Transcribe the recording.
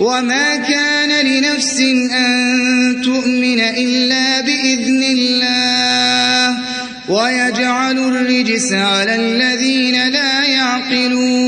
وما كان لنفس أن تؤمن إلا بإذن الله ويجعل الرجس على الذين لا يعقلون